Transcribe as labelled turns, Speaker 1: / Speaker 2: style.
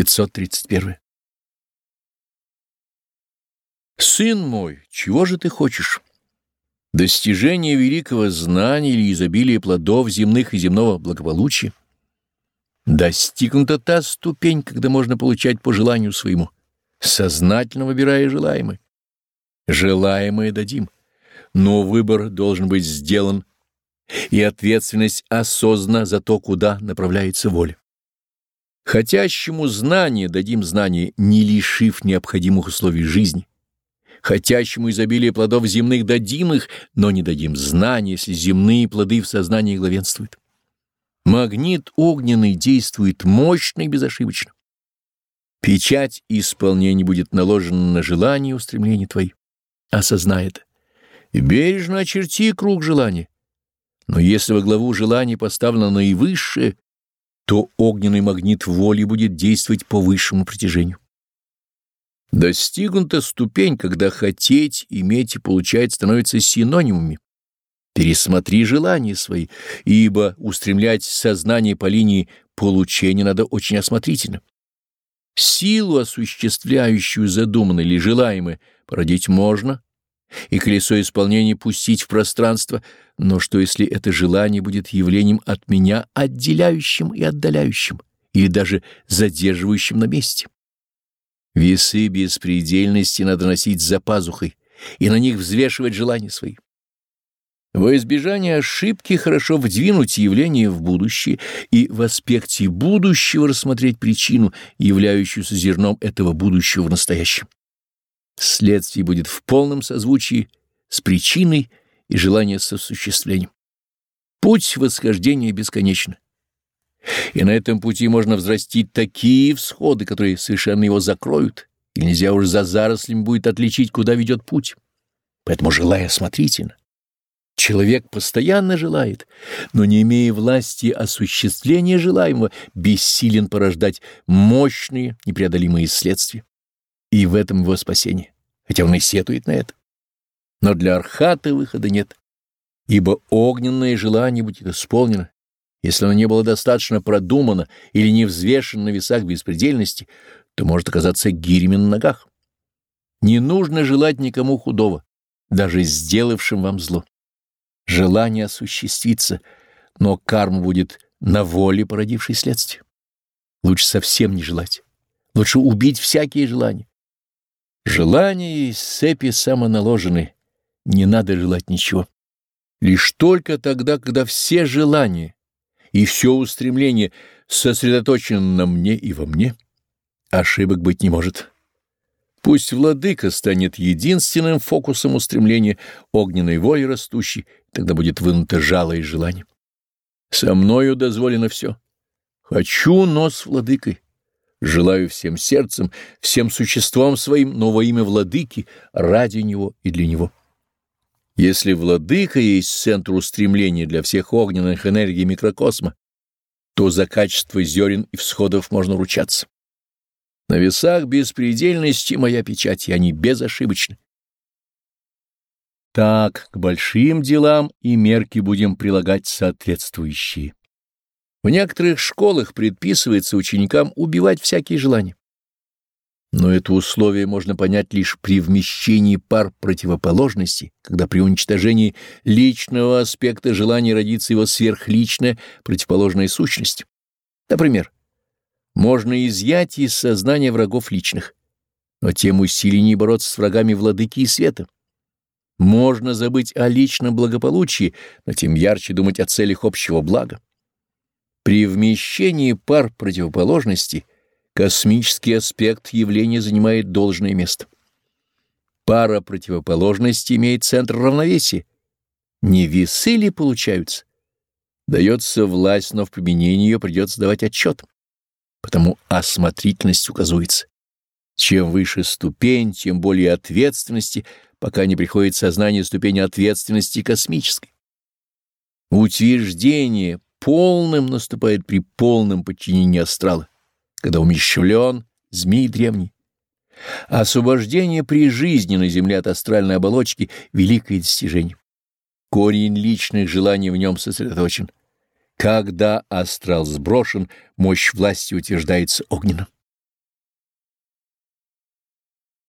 Speaker 1: 531. Сын мой, чего же ты хочешь? Достижение великого знания или изобилие плодов земных и земного благополучия? Достигнута та ступень, когда можно получать по желанию своему, сознательно выбирая желаемое. Желаемое дадим, но выбор должен быть сделан, и ответственность осознана за то, куда направляется воля. Хотящему знание дадим знание, не лишив необходимых условий жизни. Хотящему изобилие плодов земных дадим их, но не дадим знания, если земные плоды в сознании главенствуют. Магнит огненный действует мощно и безошибочно. Печать исполнения будет наложена на желание и устремления твои. Осознай это. Бережно очерти круг желания. Но если во главу желаний поставлено наивысшее, то огненный магнит воли будет действовать по высшему притяжению. Достигнута ступень, когда хотеть, иметь и получать становятся синонимами. Пересмотри желания свои, ибо устремлять сознание по линии получения надо очень осмотрительно. Силу, осуществляющую задуманное или желаемое, породить можно, и колесо исполнения пустить в пространство, но что если это желание будет явлением от меня отделяющим и отдаляющим, или даже задерживающим на месте? Весы беспредельности надо носить за пазухой и на них взвешивать желания свои. Во избежание ошибки хорошо вдвинуть явление в будущее и в аспекте будущего рассмотреть причину, являющуюся зерном этого будущего в настоящем следствие будет в полном созвучии с причиной и желанием сосуществлением. Путь восхождения бесконечен. И на этом пути можно взрастить такие всходы, которые совершенно его закроют, и нельзя уже за зарослями будет отличить, куда ведет путь. Поэтому желая осмотрительно. Человек постоянно желает, но не имея власти осуществления желаемого, бессилен порождать мощные непреодолимые следствия и в этом его спасение, хотя он и сетует на это. Но для архата выхода нет, ибо огненное желание будет исполнено, если оно не было достаточно продумано или не взвешено на весах беспредельности, то может оказаться гирями на ногах. Не нужно желать никому худого, даже сделавшим вам зло. Желание осуществится, но карма будет на воле породившей следствие. Лучше совсем не желать. Лучше убить всякие желания. Желания из цепи самоналожены, не надо желать ничего. Лишь только тогда, когда все желания и все устремление сосредоточены на мне и во мне, ошибок быть не может. Пусть владыка станет единственным фокусом устремления огненной воли растущей, тогда будет вынуто жало и желание. Со мною дозволено все. Хочу, но с владыкой. Желаю всем сердцем, всем существом своим, но во имя владыки, ради него и для него. Если владыка есть центр устремления для всех огненных энергий микрокосма, то за качество зерен и всходов можно ручаться. На весах беспредельности моя печать, и они безошибочны. Так, к большим делам и мерки будем прилагать соответствующие. В некоторых школах предписывается ученикам убивать всякие желания. Но это условие можно понять лишь при вмещении пар противоположностей, когда при уничтожении личного аспекта желания родится его сверхличная противоположная сущность. Например, можно изъять из сознания врагов личных, но тем усиленнее бороться с врагами владыки и света. Можно забыть о личном благополучии, но тем ярче думать о целях общего блага. При вмещении пар противоположности космический аспект явления занимает должное место. Пара противоположности имеет центр равновесия. Не весы ли получаются? Дается власть, но в применении ее придется давать отчет. Потому осмотрительность указывается. Чем выше ступень, тем более ответственности, пока не приходит сознание ступени ответственности космической. Утверждение полным наступает при полном подчинении астрала, когда умещлен змей древний. Освобождение при жизни на земле от астральной оболочки — великое достижение. Корень личных желаний в нем сосредоточен. Когда астрал сброшен, мощь власти утверждается огненно.